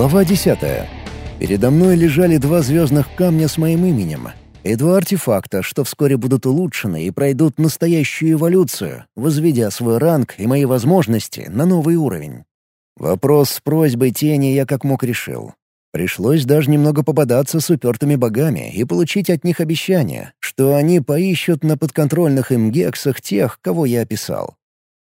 Глава 10. Передо мной лежали два звездных камня с моим именем и два артефакта, что вскоре будут улучшены и пройдут настоящую эволюцию, возведя свой ранг и мои возможности на новый уровень. Вопрос с просьбой тени я как мог решил. Пришлось даже немного попадаться с упертыми богами и получить от них обещание, что они поищут на подконтрольных им гексах тех, кого я описал.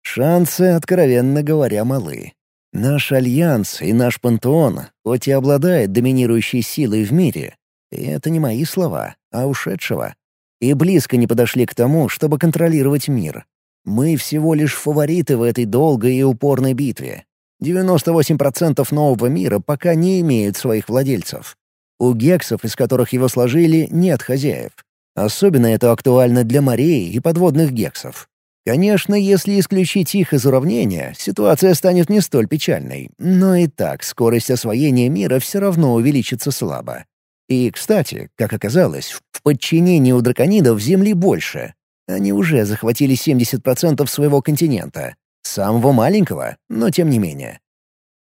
Шансы, откровенно говоря, малы. Наш альянс и наш пантеон, хоть и обладает доминирующей силой в мире, и это не мои слова, а ушедшего, и близко не подошли к тому, чтобы контролировать мир. Мы всего лишь фавориты в этой долгой и упорной битве. 98% нового мира пока не имеют своих владельцев. У гексов, из которых его сложили, нет хозяев. Особенно это актуально для морей и подводных гексов. Конечно, если исключить их из уравнения, ситуация станет не столь печальной, но и так скорость освоения мира все равно увеличится слабо. И, кстати, как оказалось, в подчинении у драконидов Земли больше. Они уже захватили 70% своего континента. Самого маленького, но тем не менее.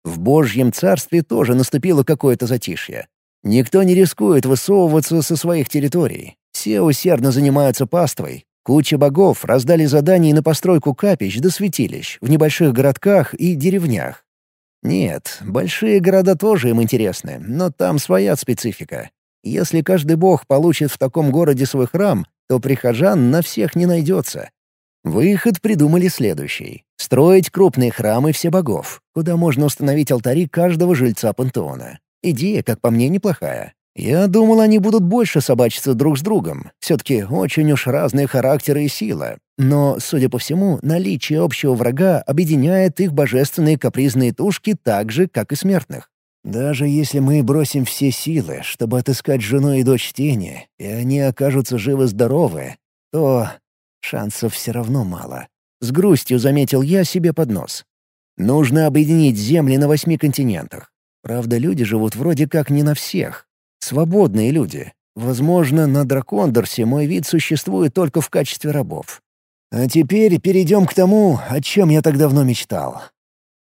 В Божьем царстве тоже наступило какое-то затишье. Никто не рискует высовываться со своих территорий. Все усердно занимаются паствой, Куча богов раздали задания на постройку капищ до святилищ в небольших городках и деревнях. Нет, большие города тоже им интересны, но там своя специфика. Если каждый бог получит в таком городе свой храм, то прихожан на всех не найдется. Выход придумали следующий — строить крупные храмы все богов, куда можно установить алтари каждого жильца пантеона. Идея, как по мне, неплохая. Я думал, они будут больше собачиться друг с другом. Все-таки очень уж разные характеры и сила. Но, судя по всему, наличие общего врага объединяет их божественные капризные тушки так же, как и смертных. Даже если мы бросим все силы, чтобы отыскать жену и дочь тени, и они окажутся живы-здоровы, то шансов все равно мало. С грустью заметил я себе под нос. Нужно объединить земли на восьми континентах. Правда, люди живут вроде как не на всех, Свободные люди. Возможно, на Дракондорсе мой вид существует только в качестве рабов. А теперь перейдем к тому, о чем я так давно мечтал.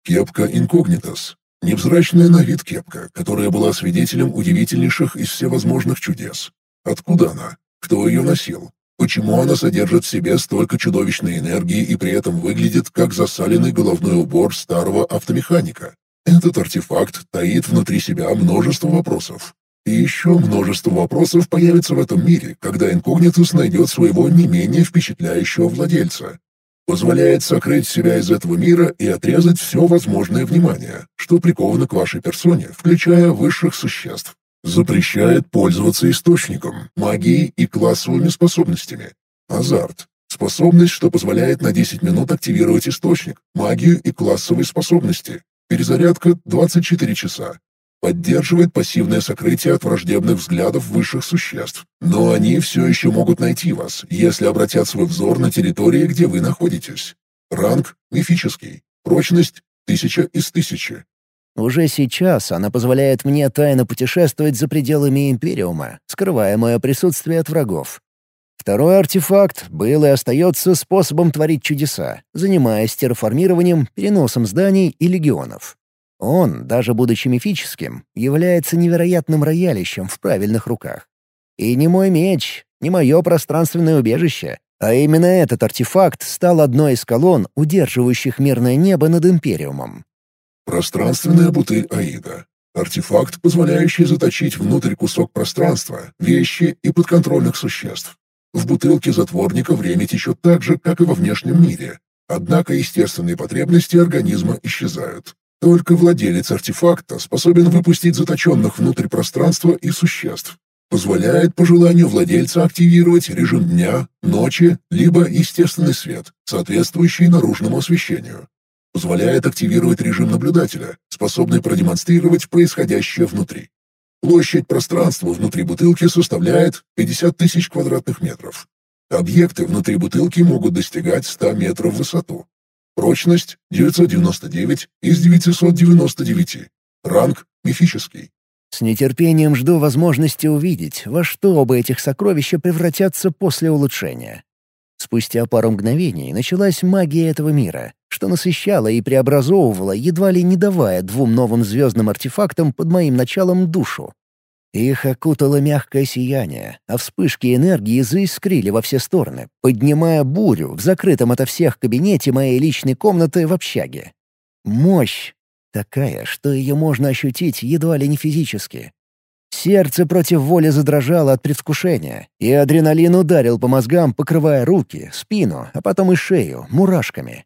Кепка инкогнитас. Невзрачная на вид кепка, которая была свидетелем удивительнейших из всевозможных чудес. Откуда она? Кто ее носил? Почему она содержит в себе столько чудовищной энергии и при этом выглядит как засаленный головной убор старого автомеханика? Этот артефакт таит внутри себя множество вопросов. И еще множество вопросов появится в этом мире, когда инкогнитус найдет своего не менее впечатляющего владельца. Позволяет сокрыть себя из этого мира и отрезать все возможное внимание, что приковано к вашей персоне, включая высших существ. Запрещает пользоваться источником, магией и классовыми способностями. Азарт. Способность, что позволяет на 10 минут активировать источник, магию и классовые способности. Перезарядка 24 часа. Поддерживает пассивное сокрытие от враждебных взглядов высших существ. Но они все еще могут найти вас, если обратят свой взор на территории, где вы находитесь. Ранг мифический. Прочность — тысяча из тысячи. Уже сейчас она позволяет мне тайно путешествовать за пределами Империума, скрывая мое присутствие от врагов. Второй артефакт был и остается способом творить чудеса, занимаясь терраформированием, переносом зданий и легионов. Он, даже будучи мифическим, является невероятным роялищем в правильных руках. И не мой меч, не мое пространственное убежище, а именно этот артефакт стал одной из колонн, удерживающих мирное небо над Империумом. Пространственная бутыль Аида. Артефакт, позволяющий заточить внутрь кусок пространства, вещи и подконтрольных существ. В бутылке затворника время течет так же, как и во внешнем мире. Однако естественные потребности организма исчезают. Только владелец артефакта способен выпустить заточенных внутрь пространства и существ. Позволяет по желанию владельца активировать режим дня, ночи, либо естественный свет, соответствующий наружному освещению. Позволяет активировать режим наблюдателя, способный продемонстрировать происходящее внутри. Площадь пространства внутри бутылки составляет 50 тысяч квадратных метров. Объекты внутри бутылки могут достигать 100 метров в высоту. Прочность 999 из 999. Ранг мифический. С нетерпением жду возможности увидеть, во что оба этих сокровища превратятся после улучшения. Спустя пару мгновений началась магия этого мира, что насыщало и преобразовывало, едва ли не давая двум новым звездным артефактам под моим началом душу. Их окутало мягкое сияние, а вспышки энергии заискрили во все стороны, поднимая бурю в закрытом ото всех кабинете моей личной комнаты в общаге. Мощь такая, что ее можно ощутить едва ли не физически. Сердце против воли задрожало от предвкушения, и адреналин ударил по мозгам, покрывая руки, спину, а потом и шею, мурашками.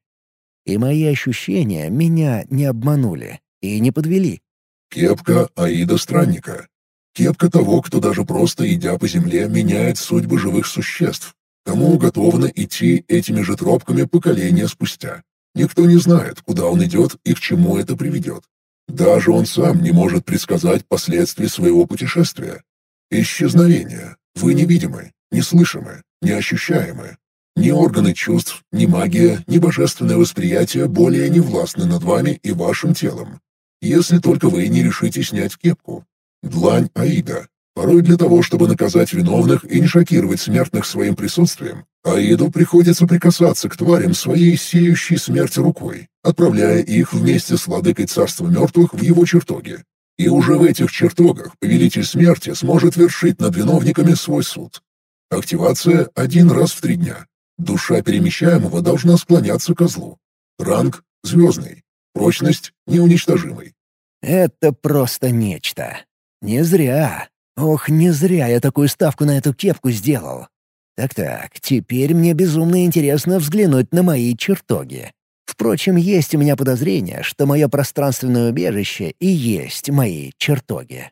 И мои ощущения меня не обманули и не подвели. Кепка Аида Странника. Кепка того, кто даже просто идя по земле, меняет судьбы живых существ, кому уготовано идти этими же тропками поколения спустя. Никто не знает, куда он идет и к чему это приведет. Даже он сам не может предсказать последствий своего путешествия. Исчезновение. Вы невидимы, неслышимы, неощущаемы. Ни органы чувств, ни магия, ни божественное восприятие более не властны над вами и вашим телом. Если только вы не решите снять кепку, Длань Аида. Порой для того, чтобы наказать виновных и не шокировать смертных своим присутствием, Аиду приходится прикасаться к тварям своей сеющей смерть рукой, отправляя их вместе с владыкой царства мертвых в его чертоги. И уже в этих чертогах повелитель смерти сможет вершить над виновниками свой суд. Активация один раз в три дня. Душа перемещаемого должна склоняться козлу. Ранг — звездный. Прочность — неуничтожимый. Это просто нечто. Не зря. Ох, не зря я такую ставку на эту кепку сделал. Так-так, теперь мне безумно интересно взглянуть на мои чертоги. Впрочем, есть у меня подозрение, что мое пространственное убежище и есть мои чертоги.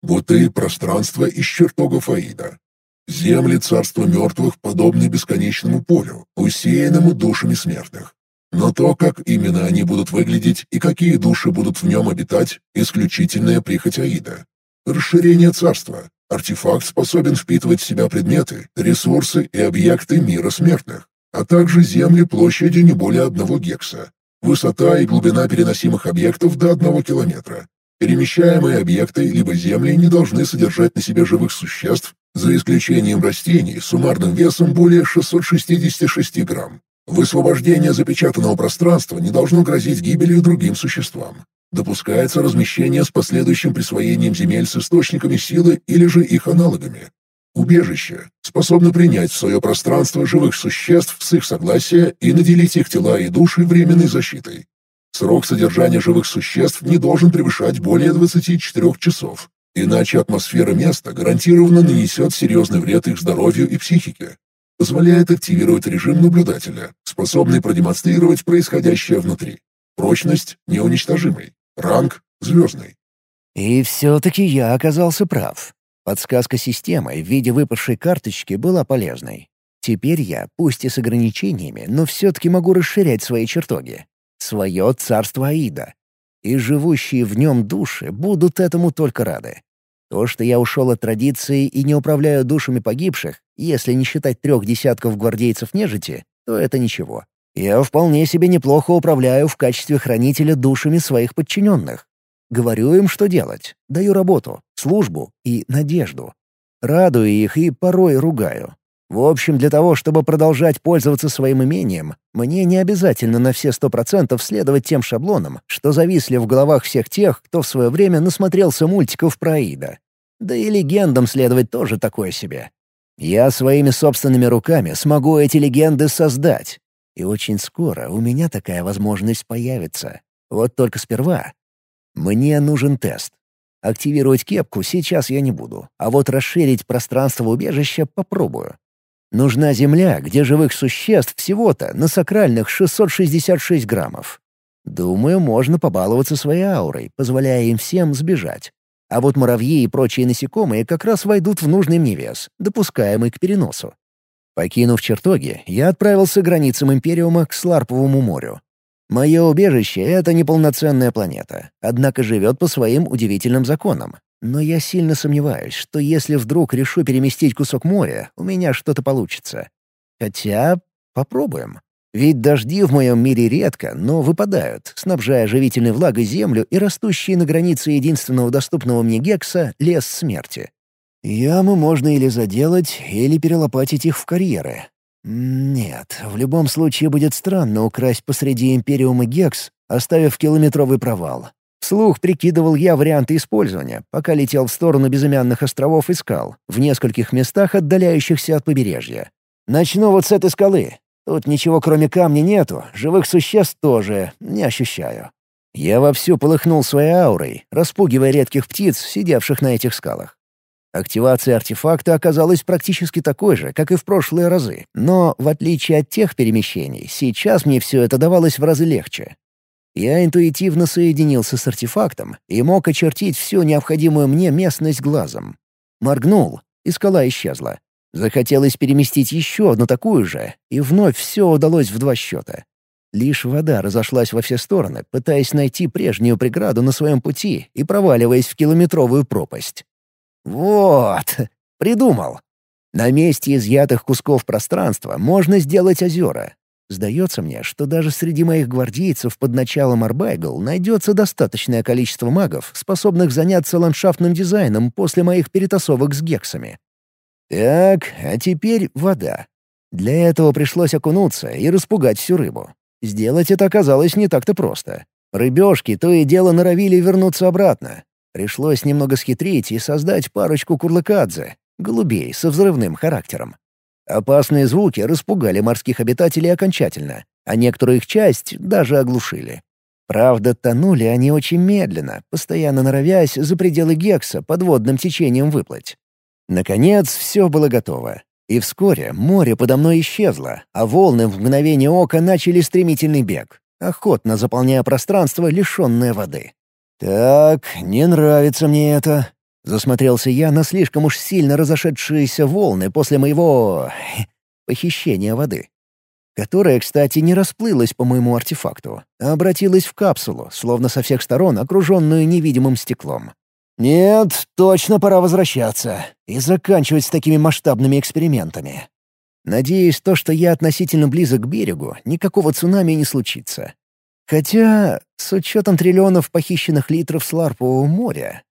Вот и пространство из чертогов Аида. Земли царства мертвых подобны бесконечному полю, усеянному душами смертных. Но то, как именно они будут выглядеть и какие души будут в нем обитать, исключительная прихоть Аида. Расширение царства. Артефакт способен впитывать в себя предметы, ресурсы и объекты мира смертных, а также земли площадью не более одного гекса. Высота и глубина переносимых объектов до одного километра. Перемещаемые объекты либо земли не должны содержать на себе живых существ, за исключением растений с суммарным весом более 666 грамм. Высвобождение запечатанного пространства не должно грозить гибелью другим существам. Допускается размещение с последующим присвоением земель с источниками силы или же их аналогами. Убежище способно принять в свое пространство живых существ с их согласия и наделить их тела и души временной защитой. Срок содержания живых существ не должен превышать более 24 часов, иначе атмосфера места гарантированно нанесет серьезный вред их здоровью и психике. Позволяет активировать режим наблюдателя, способный продемонстрировать происходящее внутри. Прочность неуничтожимый. Ранг — звездный. И все-таки я оказался прав. Подсказка системы в виде выпавшей карточки была полезной. Теперь я, пусть и с ограничениями, но все-таки могу расширять свои чертоги. Свое царство Аида. И живущие в нем души будут этому только рады. То, что я ушел от традиции и не управляю душами погибших, если не считать трех десятков гвардейцев нежити, то это ничего. Я вполне себе неплохо управляю в качестве хранителя душами своих подчиненных. Говорю им, что делать. Даю работу, службу и надежду. Радую их и порой ругаю. В общем, для того, чтобы продолжать пользоваться своим имением, мне не обязательно на все сто процентов следовать тем шаблонам, что зависли в головах всех тех, кто в свое время насмотрелся мультиков про Аида. Да и легендам следовать тоже такое себе. Я своими собственными руками смогу эти легенды создать, и очень скоро у меня такая возможность появится. Вот только сперва. Мне нужен тест. Активировать кепку сейчас я не буду, а вот расширить пространство убежища попробую. Нужна земля, где живых существ всего-то на сакральных 666 граммов. Думаю, можно побаловаться своей аурой, позволяя им всем сбежать. А вот муравьи и прочие насекомые как раз войдут в нужный мне вес, допускаемый к переносу. Покинув чертоги, я отправился к границам Империума к Сларповому морю. Мое убежище — это неполноценная планета, однако живет по своим удивительным законам. Но я сильно сомневаюсь, что если вдруг решу переместить кусок моря, у меня что-то получится. Хотя попробуем. Ведь дожди в моем мире редко, но выпадают, снабжая живительной влагой землю и растущие на границе единственного доступного мне гекса лес смерти. Ямы можно или заделать, или перелопатить их в карьеры. Нет, в любом случае будет странно украсть посреди Империума Гекс, оставив километровый провал. Вслух прикидывал я варианты использования, пока летел в сторону безымянных островов и скал, в нескольких местах, отдаляющихся от побережья. Начну вот с этой скалы. Тут ничего кроме камня нету, живых существ тоже не ощущаю. Я вовсю полыхнул своей аурой, распугивая редких птиц, сидевших на этих скалах. Активация артефакта оказалась практически такой же, как и в прошлые разы, но, в отличие от тех перемещений, сейчас мне все это давалось в разы легче. Я интуитивно соединился с артефактом и мог очертить всю необходимую мне местность глазом. Моргнул, и скала исчезла. Захотелось переместить еще одну такую же, и вновь все удалось в два счета. Лишь вода разошлась во все стороны, пытаясь найти прежнюю преграду на своем пути и проваливаясь в километровую пропасть. Вот, придумал. На месте изъятых кусков пространства можно сделать озера. Сдается мне, что даже среди моих гвардейцев под началом Арбайгл найдется достаточное количество магов, способных заняться ландшафтным дизайном после моих перетасовок с гексами. Так, а теперь вода. Для этого пришлось окунуться и распугать всю рыбу. Сделать это оказалось не так-то просто. Рыбешки то и дело норовили вернуться обратно, Пришлось немного схитрить и создать парочку курлыкадзе, голубей со взрывным характером. Опасные звуки распугали морских обитателей окончательно, а некоторую их часть даже оглушили. Правда, тонули они очень медленно, постоянно норовясь за пределы Гекса подводным течением выплыть. Наконец, все было готово. И вскоре море подо мной исчезло, а волны в мгновение ока начали стремительный бег, охотно заполняя пространство, лишенное воды. «Так, не нравится мне это», — засмотрелся я на слишком уж сильно разошедшиеся волны после моего... похищения воды. Которая, кстати, не расплылась по моему артефакту, а обратилась в капсулу, словно со всех сторон окруженную невидимым стеклом. «Нет, точно пора возвращаться и заканчивать с такими масштабными экспериментами. Надеюсь, то, что я относительно близок к берегу, никакого цунами не случится. Хотя, с учетом триллионов похищенных литров Сларпового моря...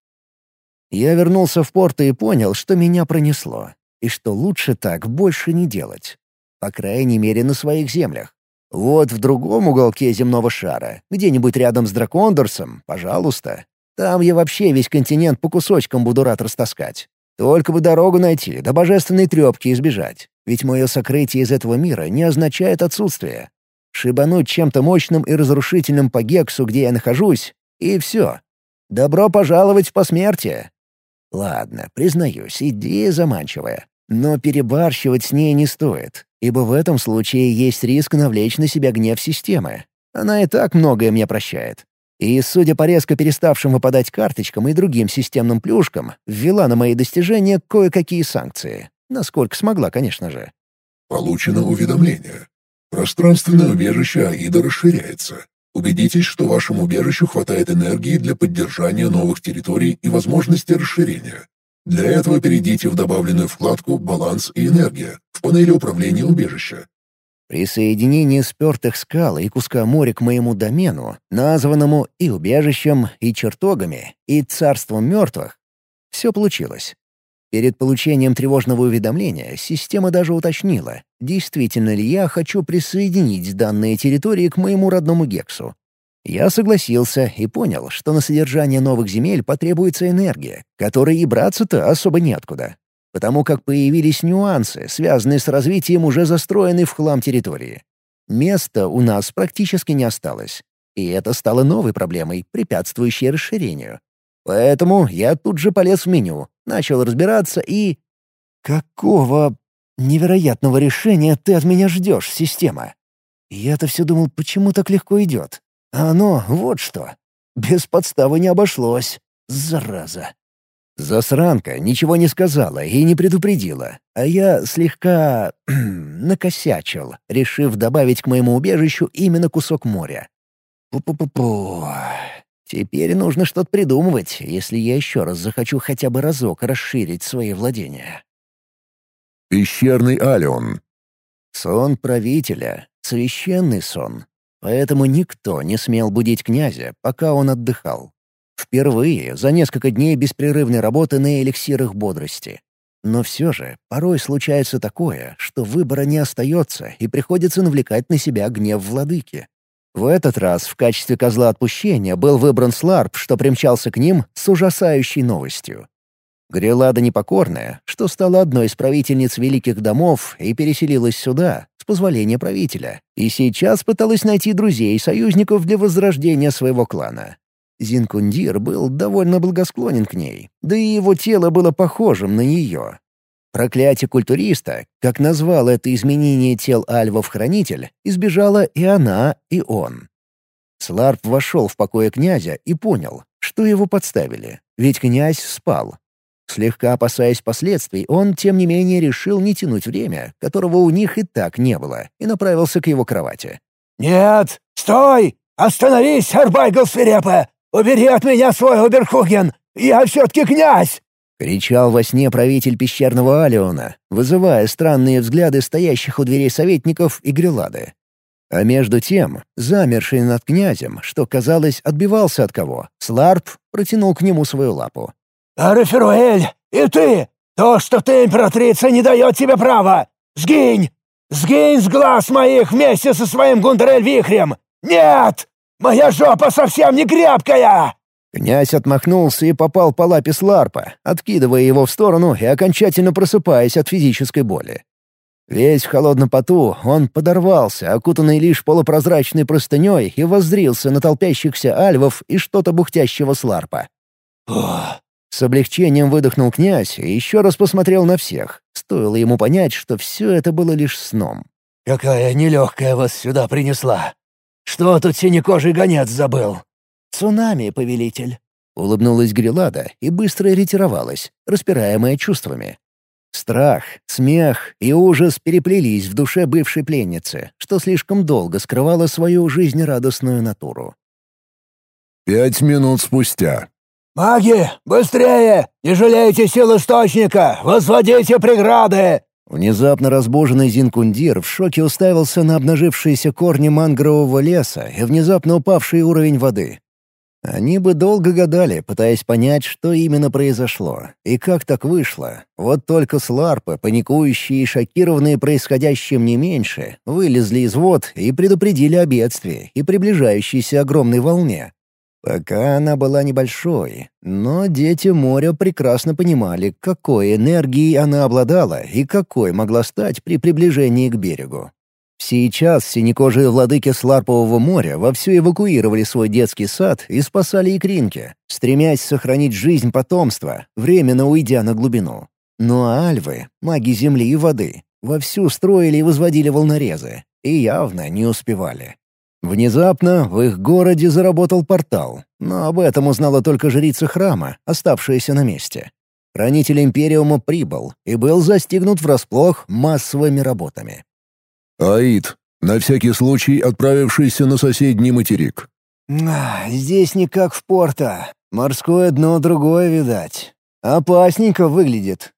Я вернулся в порт и понял, что меня пронесло, и что лучше так больше не делать. По крайней мере, на своих землях. Вот в другом уголке земного шара, где-нибудь рядом с Дракондорсом, пожалуйста. Там я вообще весь континент по кусочкам буду рад растаскать. Только бы дорогу найти, до божественной трепки избежать. Ведь мое сокрытие из этого мира не означает отсутствие. Шибануть чем-то мощным и разрушительным по гексу, где я нахожусь, и все. Добро пожаловать в посмертие. Ладно, признаюсь, идея заманчивая. Но перебарщивать с ней не стоит, ибо в этом случае есть риск навлечь на себя гнев системы. Она и так многое мне прощает. И, судя по резко переставшим выпадать карточкам и другим системным плюшкам, ввела на мои достижения кое-какие санкции. Насколько смогла, конечно же. Получено уведомление. Пространственное убежище Аида расширяется. Убедитесь, что вашему убежищу хватает энергии для поддержания новых территорий и возможности расширения. Для этого перейдите в добавленную вкладку «Баланс и энергия» в панели управления убежища. Присоединение спертых скал и куска моря к моему домену, названному и убежищем, и чертогами, и царством мертвых, все получилось. Перед получением тревожного уведомления система даже уточнила, действительно ли я хочу присоединить данные территории к моему родному Гексу. Я согласился и понял, что на содержание новых земель потребуется энергия, которой и браться-то особо неоткуда, потому как появились нюансы, связанные с развитием уже застроенной в хлам территории. Места у нас практически не осталось, и это стало новой проблемой, препятствующей расширению. Поэтому я тут же полез в меню, начал разбираться и... Какого невероятного решения ты от меня ждешь, система? Я-то все думал, почему так легко идет. А оно вот что. Без подставы не обошлось. Зараза. Засранка ничего не сказала и не предупредила, а я слегка накосячил, решив добавить к моему убежищу именно кусок моря. Пу-пу-пу-пу. Теперь нужно что-то придумывать, если я еще раз захочу хотя бы разок расширить свои владения. Пещерный Алион. Сон правителя — священный сон. Поэтому никто не смел будить князя, пока он отдыхал. Впервые за несколько дней беспрерывной работы на эликсирах бодрости. Но все же, порой случается такое, что выбора не остается и приходится навлекать на себя гнев владыки. В этот раз в качестве козла отпущения был выбран Сларп, что примчался к ним с ужасающей новостью. Грелада Непокорная, что стала одной из правительниц великих домов и переселилась сюда, с позволения правителя, и сейчас пыталась найти друзей и союзников для возрождения своего клана. Зинкундир был довольно благосклонен к ней, да и его тело было похожим на ее. Проклятие культуриста, как назвал это изменение тел альвов-хранитель, избежала и она, и он. Сларп вошел в покое князя и понял, что его подставили, ведь князь спал. Слегка опасаясь последствий, он, тем не менее, решил не тянуть время, которого у них и так не было, и направился к его кровати. «Нет! Стой! Остановись, Арбайгл свирепо! «Убери от меня свой Оберхуген! Я все-таки князь!» — кричал во сне правитель пещерного Алиона, вызывая странные взгляды стоящих у дверей советников и грелады. А между тем, замерший над князем, что, казалось, отбивался от кого, Сларп протянул к нему свою лапу. «Араферуэль, и ты! То, что ты императрица, не дает тебе права! Сгинь! Сгинь с глаз моих вместе со своим Гундерель-вихрем! Нет!» Моя жопа совсем не крепкая!» Князь отмахнулся и попал по лапе Сларпа, откидывая его в сторону и окончательно просыпаясь от физической боли. Весь в холодном поту он подорвался, окутанный лишь полупрозрачной простыней, и воззрился на толпящихся альвов и что-то бухтящего Сларпа. Ох. С облегчением выдохнул князь и еще раз посмотрел на всех. Стоило ему понять, что все это было лишь сном. «Какая нелегкая вас сюда принесла!» Что тут синекожий гонец забыл?» «Цунами, повелитель», — улыбнулась Грилада и быстро ретировалась, распираемая чувствами. Страх, смех и ужас переплелись в душе бывшей пленницы, что слишком долго скрывала свою жизнерадостную натуру. Пять минут спустя. «Маги, быстрее! Не жалейте сил источника! Возводите преграды!» Внезапно разбоженный Зинкундир в шоке уставился на обнажившиеся корни мангрового леса и внезапно упавший уровень воды. Они бы долго гадали, пытаясь понять, что именно произошло и как так вышло. Вот только сларпы, паникующие и шокированные происходящим не меньше, вылезли из вод и предупредили о бедствии и приближающейся огромной волне. Пока она была небольшой, но дети моря прекрасно понимали, какой энергией она обладала и какой могла стать при приближении к берегу. Сейчас синекожие владыки Сларпового моря вовсю эвакуировали свой детский сад и спасали икринки, стремясь сохранить жизнь потомства, временно уйдя на глубину. Ну а альвы, маги земли и воды, вовсю строили и возводили волнорезы, и явно не успевали. Внезапно в их городе заработал портал, но об этом узнала только жрица храма, оставшаяся на месте. Хранитель Империума прибыл и был застигнут врасплох массовыми работами. «Аид, на всякий случай отправившийся на соседний материк». «Здесь не как в порта. Морское дно другое, видать. Опасненько выглядит».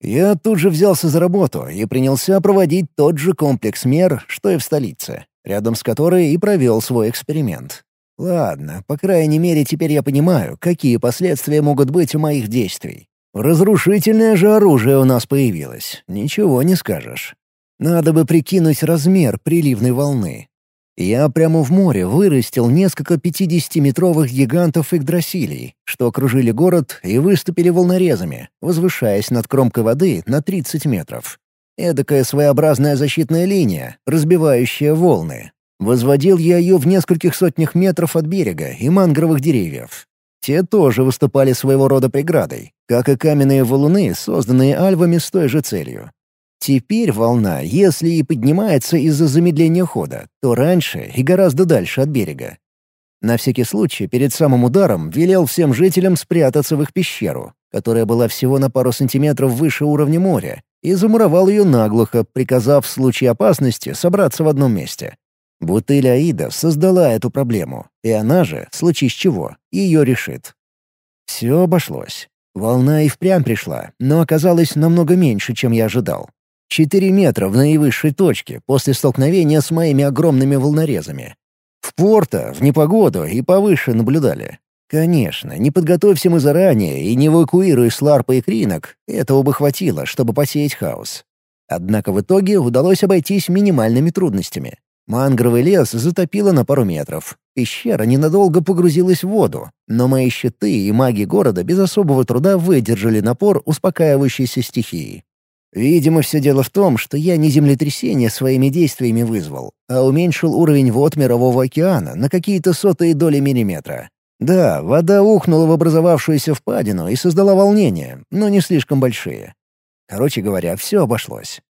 Я тут же взялся за работу и принялся проводить тот же комплекс мер, что и в столице рядом с которой и провел свой эксперимент. Ладно, по крайней мере, теперь я понимаю, какие последствия могут быть у моих действий. Разрушительное же оружие у нас появилось, ничего не скажешь. Надо бы прикинуть размер приливной волны. Я прямо в море вырастил несколько 50-метровых гигантов Игдрасилий, что окружили город и выступили волнорезами, возвышаясь над кромкой воды на 30 метров. Эдакая своеобразная защитная линия, разбивающая волны. Возводил я ее в нескольких сотнях метров от берега и мангровых деревьев. Те тоже выступали своего рода преградой, как и каменные валуны, созданные альвами с той же целью. Теперь волна, если и поднимается из-за замедления хода, то раньше и гораздо дальше от берега. На всякий случай, перед самым ударом велел всем жителям спрятаться в их пещеру, которая была всего на пару сантиметров выше уровня моря, и замуровал ее наглухо, приказав в случае опасности собраться в одном месте. Бутыль Аида создала эту проблему, и она же, в случае чего, ее решит. Все обошлось. Волна и впрямь пришла, но оказалась намного меньше, чем я ожидал. Четыре метра в наивысшей точке после столкновения с моими огромными волнорезами. В порта, в непогоду и повыше наблюдали. Конечно, не подготовься мы заранее и не эвакуируй Сларпа и Кринок, этого бы хватило, чтобы посеять хаос. Однако в итоге удалось обойтись минимальными трудностями. Мангровый лес затопило на пару метров. Пещера ненадолго погрузилась в воду, но мои щиты и маги города без особого труда выдержали напор успокаивающейся стихии. Видимо, все дело в том, что я не землетрясение своими действиями вызвал, а уменьшил уровень вод Мирового океана на какие-то сотые доли миллиметра. Да, вода ухнула в образовавшуюся впадину и создала волнение, но не слишком большие. Короче говоря, все обошлось.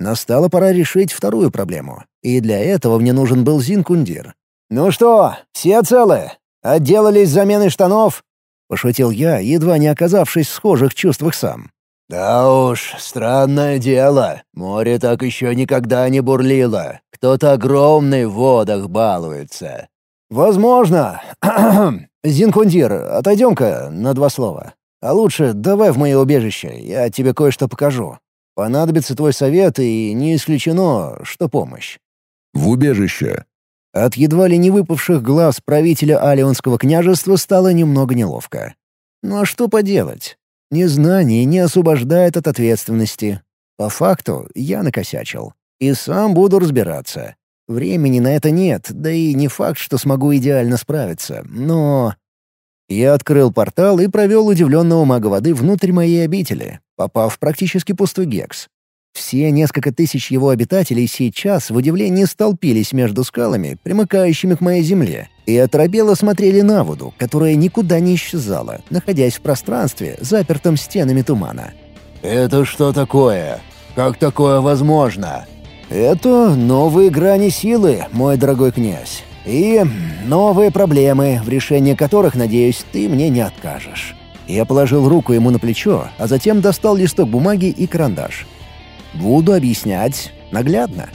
Настала пора решить вторую проблему, и для этого мне нужен был Зинкундир. «Ну что, все целы? Отделались заменой штанов?» — пошутил я, едва не оказавшись в схожих чувствах сам. «Да уж, странное дело. Море так еще никогда не бурлило. Кто-то огромный в водах балуется». «Возможно. Зинкундир, отойдем-ка на два слова. А лучше давай в мое убежище, я тебе кое-что покажу. Понадобится твой совет, и не исключено, что помощь». «В убежище». От едва ли не выпавших глаз правителя Алионского княжества стало немного неловко. Ну а что поделать? Незнание не освобождает от ответственности. По факту я накосячил. И сам буду разбираться. Времени на это нет, да и не факт, что смогу идеально справиться, но... Я открыл портал и провел удивленного мага воды внутрь моей обители, попав в практически пустой гекс. Все несколько тысяч его обитателей сейчас в удивлении столпились между скалами, примыкающими к моей земле, и оторопело смотрели на воду, которая никуда не исчезала, находясь в пространстве, запертом стенами тумана. «Это что такое? Как такое возможно?» «Это новые грани силы, мой дорогой князь. И новые проблемы, в решении которых, надеюсь, ты мне не откажешь». Я положил руку ему на плечо, а затем достал листок бумаги и карандаш. «Буду объяснять наглядно».